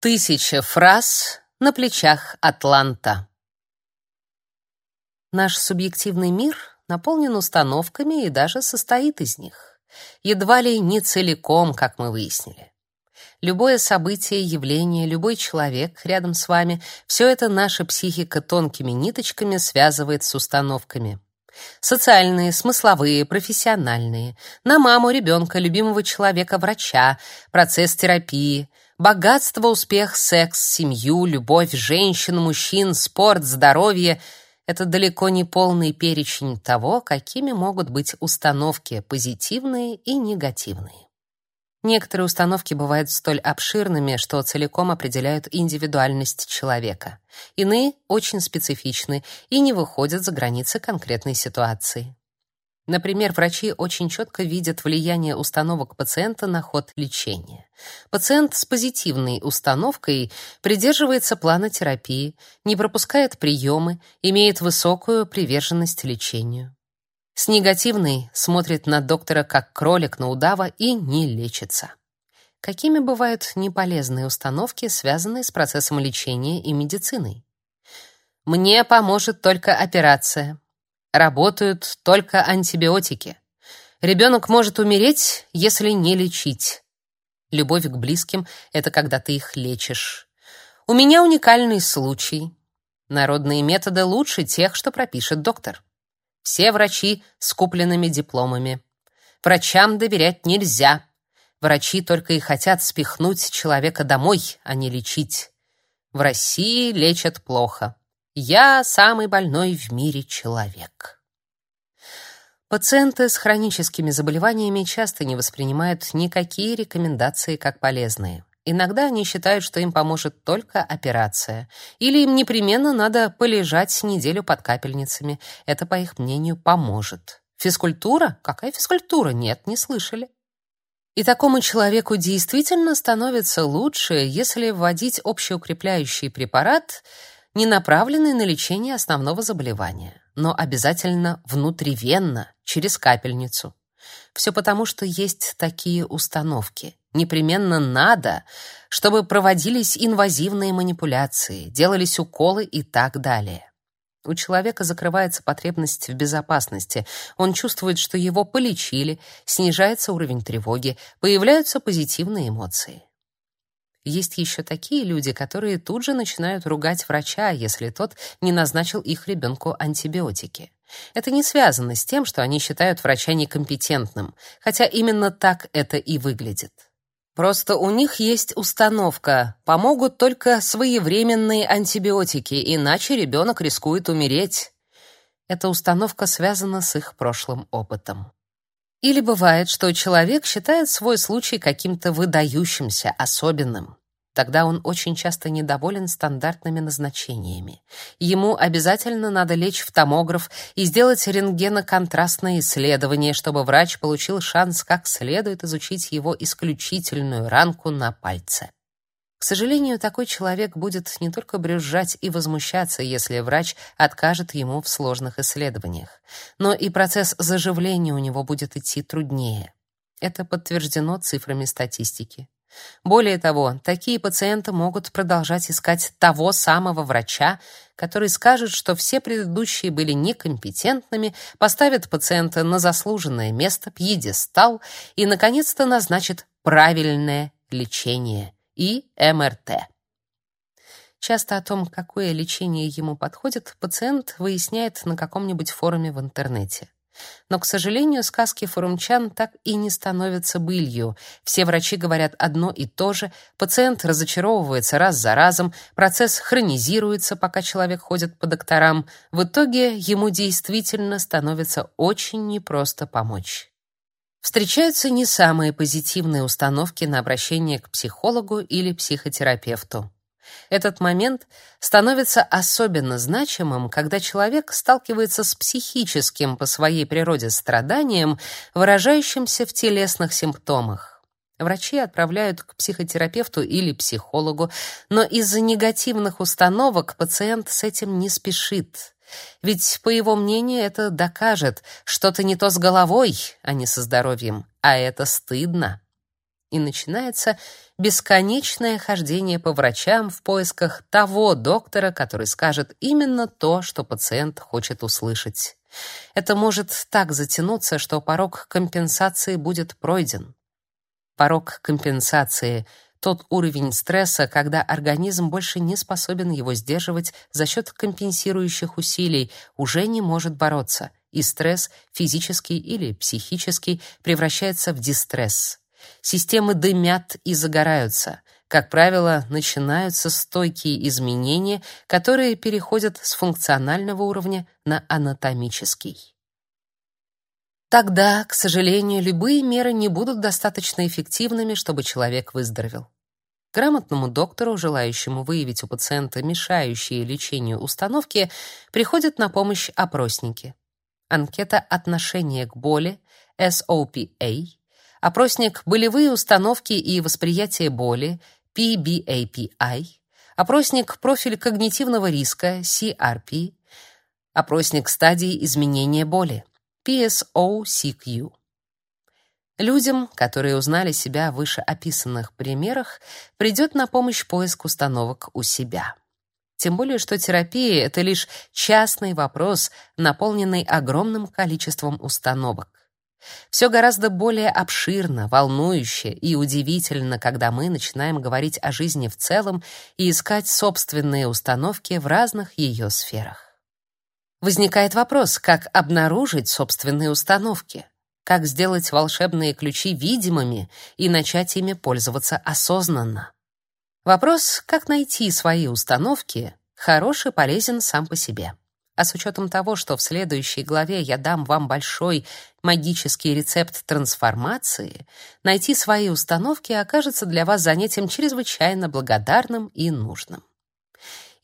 Тысяча фраз на плечах Атланта. Наш субъективный мир наполнен установками и даже состоит из них. Едва ли не целиком, как мы выяснили. Любое событие, явление, любой человек рядом с вами — все это наша психика тонкими ниточками связывает с установками. Социальные, смысловые, профессиональные. На маму, ребенка, любимого человека, врача, процесс терапии — Богатство, успех, секс, семью, любовь, женщин, мужчин, спорт, здоровье — это далеко не полный перечень того, какими могут быть установки, позитивные и негативные. Некоторые установки бывают столь обширными, что целиком определяют индивидуальность человека. Иные очень специфичны и не выходят за границы конкретной ситуации. Например, врачи очень четко видят влияние установок пациента на ход лечения. Пациент с позитивной установкой придерживается плана терапии, не пропускает приемы, имеет высокую приверженность лечению. С негативной смотрит на доктора как кролик на удава и не лечится. Какими бывают неполезные установки, связанные с процессом лечения и медициной? Мне поможет только операция. Работают только антибиотики. Ребенок может умереть, если не лечить. Любовь к близким — это когда ты их лечишь. У меня уникальный случай. Народные методы лучше тех, что пропишет доктор. Все врачи с купленными дипломами. Врачам доверять нельзя. Врачи только и хотят спихнуть человека домой, а не лечить. В России лечат плохо. Я самый больной в мире человек. Пациенты с хроническими заболеваниями часто не воспринимают никакие рекомендации как полезные. Иногда они считают, что им поможет только операция, или им непременно надо полежать неделю под капельницами. Это, по их мнению, поможет. Физкультура? Какая физкультура? Нет, не слышали. И такому человеку действительно становится лучше, если вводить общеукрепляющий препарат — не направленный на лечение основного заболевания, но обязательно внутривенно, через капельницу. Все потому, что есть такие установки. Непременно надо, чтобы проводились инвазивные манипуляции, делались уколы и так далее. У человека закрывается потребность в безопасности. Он чувствует, что его полечили, снижается уровень тревоги, появляются позитивные эмоции. Есть еще такие люди, которые тут же начинают ругать врача, если тот не назначил их ребенку антибиотики. Это не связано с тем, что они считают врача некомпетентным, хотя именно так это и выглядит. Просто у них есть установка: помогут только своевременные антибиотики, иначе ребенок рискует умереть. Эта установка связана с их прошлым опытом. Или бывает, что человек считает свой случай каким-то выдающимся, особенным. Тогда он очень часто недоволен стандартными назначениями. Ему обязательно надо лечь в томограф и сделать рентгеноконтрастное исследование, чтобы врач получил шанс как следует изучить его исключительную ранку на пальце. К сожалению, такой человек будет не только брюзжать и возмущаться, если врач откажет ему в сложных исследованиях, но и процесс заживления у него будет идти труднее. Это подтверждено цифрами статистики. Более того, такие пациенты могут продолжать искать того самого врача, который скажет, что все предыдущие были некомпетентными, поставит пациента на заслуженное место, пьедестал и, наконец-то, назначит правильное лечение и МРТ. Часто о том, какое лечение ему подходит, пациент выясняет на каком-нибудь форуме в интернете. Но, к сожалению, сказки форумчан так и не становятся былью. Все врачи говорят одно и то же, пациент разочаровывается раз за разом, процесс хронизируется, пока человек ходит по докторам. В итоге ему действительно становится очень непросто помочь. Встречаются не самые позитивные установки на обращение к психологу или психотерапевту. Этот момент становится особенно значимым, когда человек сталкивается с психическим по своей природе страданием, выражающимся в телесных симптомах. Врачи отправляют к психотерапевту или психологу, но из-за негативных установок пациент с этим не спешит. Ведь, по его мнению, это докажет, что-то не то с головой, а не со здоровьем, а это стыдно. И начинается бесконечное хождение по врачам в поисках того доктора, который скажет именно то, что пациент хочет услышать. Это может так затянуться, что порог компенсации будет пройден. Порог компенсации — тот уровень стресса, когда организм больше не способен его сдерживать за счет компенсирующих усилий, уже не может бороться, и стресс, физический или психический, превращается в дистресс. Системы дымят и загораются. Как правило, начинаются стойкие изменения, которые переходят с функционального уровня на анатомический. Тогда, к сожалению, любые меры не будут достаточно эффективными, чтобы человек выздоровел. Грамотному доктору, желающему выявить у пациента мешающие лечению установки, приходят на помощь опросники. Анкета отношения к боли, SOPA, опросник болевые установки и восприятие боли, PBAPI, опросник профиль когнитивного риска, CRP, опросник стадии изменения боли, PSO-CQ. Людям, которые узнали себя в вышеописанных примерах, придет на помощь поиск установок у себя. Тем более, что терапия — это лишь частный вопрос, наполненный огромным количеством установок. Все гораздо более обширно, волнующе и удивительно, когда мы начинаем говорить о жизни в целом и искать собственные установки в разных ее сферах. Возникает вопрос, как обнаружить собственные установки, как сделать волшебные ключи видимыми и начать ими пользоваться осознанно. Вопрос, как найти свои установки, хорош и полезен сам по себе. А с учетом того, что в следующей главе я дам вам большой магический рецепт трансформации, найти свои установки окажется для вас занятием чрезвычайно благодарным и нужным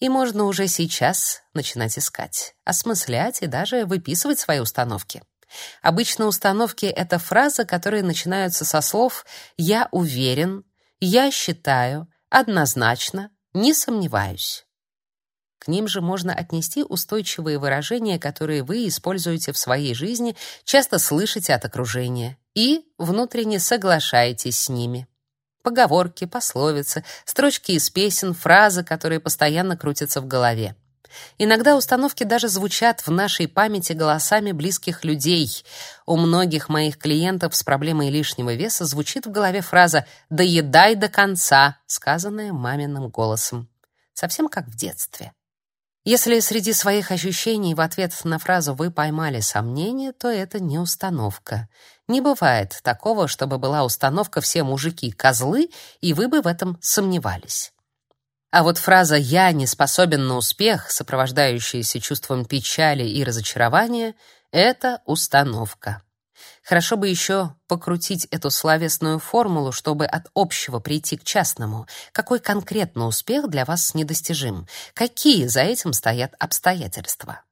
и можно уже сейчас начинать искать, осмыслять и даже выписывать свои установки. Обычно установки — это фразы, которые начинаются со слов «я уверен», «я считаю», «однозначно», «не сомневаюсь». К ним же можно отнести устойчивые выражения, которые вы используете в своей жизни, часто слышите от окружения, и внутренне соглашаетесь с ними поговорки, пословицы, строчки из песен, фразы, которые постоянно крутятся в голове. Иногда установки даже звучат в нашей памяти голосами близких людей. У многих моих клиентов с проблемой лишнего веса звучит в голове фраза «доедай до конца», сказанная маминым голосом. Совсем как в детстве. Если среди своих ощущений в ответ на фразу вы поймали сомнение, то это не установка. Не бывает такого, чтобы была установка «все мужики козлы», и вы бы в этом сомневались. А вот фраза «я не способен на успех», сопровождающаяся чувством печали и разочарования, это установка. Хорошо бы еще покрутить эту словесную формулу, чтобы от общего прийти к частному. Какой конкретно успех для вас недостижим? Какие за этим стоят обстоятельства?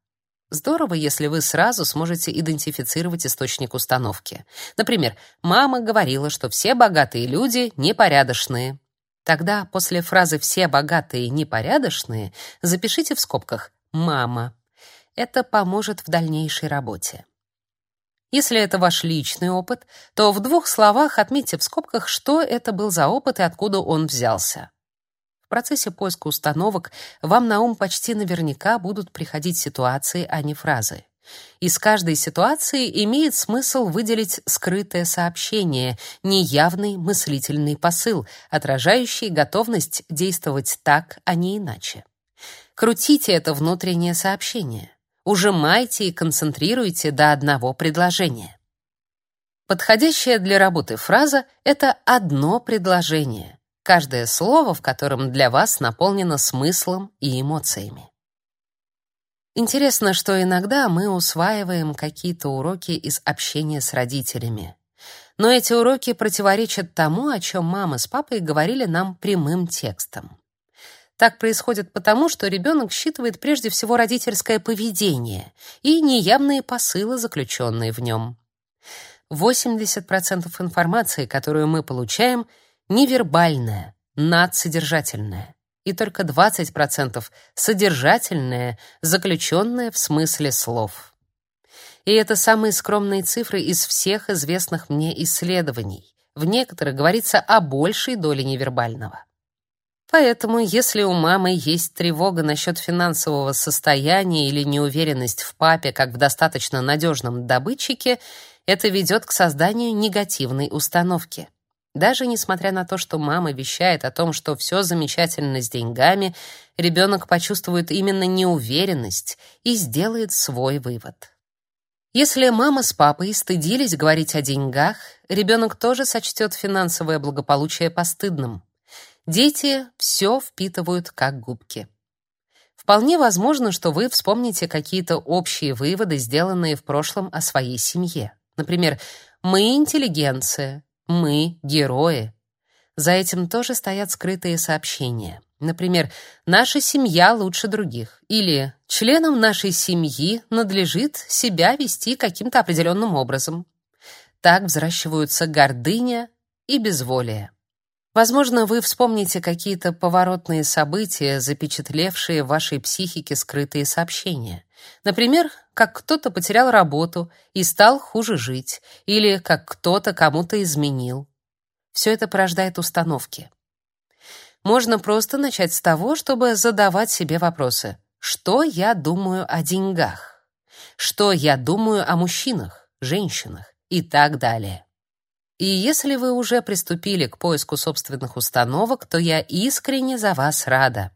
Здорово, если вы сразу сможете идентифицировать источник установки. Например, мама говорила, что все богатые люди непорядочные. Тогда после фразы «все богатые непорядочные» запишите в скобках «мама». Это поможет в дальнейшей работе. Если это ваш личный опыт, то в двух словах отметьте в скобках, что это был за опыт и откуда он взялся. В процессе поиска установок вам на ум почти наверняка будут приходить ситуации, а не фразы. Из каждой ситуации имеет смысл выделить скрытое сообщение, неявный мыслительный посыл, отражающий готовность действовать так, а не иначе. Крутите это внутреннее сообщение ужимайте и концентрируйте до одного предложения. Подходящая для работы фраза — это одно предложение, каждое слово в котором для вас наполнено смыслом и эмоциями. Интересно, что иногда мы усваиваем какие-то уроки из общения с родителями. Но эти уроки противоречат тому, о чем мама с папой говорили нам прямым текстом. Так происходит потому, что ребенок считывает прежде всего родительское поведение и неявные посылы, заключенные в нем. 80% информации, которую мы получаем, невербальная, надсодержательная, и только 20% содержательная, заключенная в смысле слов. И это самые скромные цифры из всех известных мне исследований. В некоторых говорится о большей доле невербального. Поэтому, если у мамы есть тревога насчет финансового состояния или неуверенность в папе как в достаточно надежном добытчике, это ведет к созданию негативной установки. Даже несмотря на то, что мама вещает о том, что все замечательно с деньгами, ребенок почувствует именно неуверенность и сделает свой вывод. Если мама с папой стыдились говорить о деньгах, ребенок тоже сочтет финансовое благополучие постыдным. Дети все впитывают как губки. Вполне возможно, что вы вспомните какие-то общие выводы, сделанные в прошлом о своей семье. Например, «мы интеллигенция», «мы герои». За этим тоже стоят скрытые сообщения. Например, «наша семья лучше других» или «членам нашей семьи надлежит себя вести каким-то определенным образом». Так взращиваются гордыня и безволие. Возможно, вы вспомните какие-то поворотные события, запечатлевшие в вашей психике скрытые сообщения. Например, как кто-то потерял работу и стал хуже жить, или как кто-то кому-то изменил. Все это порождает установки. Можно просто начать с того, чтобы задавать себе вопросы. Что я думаю о деньгах? Что я думаю о мужчинах, женщинах и так далее. И если вы уже приступили к поиску собственных установок, то я искренне за вас рада.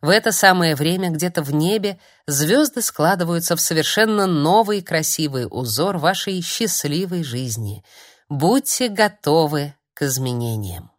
В это самое время где-то в небе звезды складываются в совершенно новый красивый узор вашей счастливой жизни. Будьте готовы к изменениям.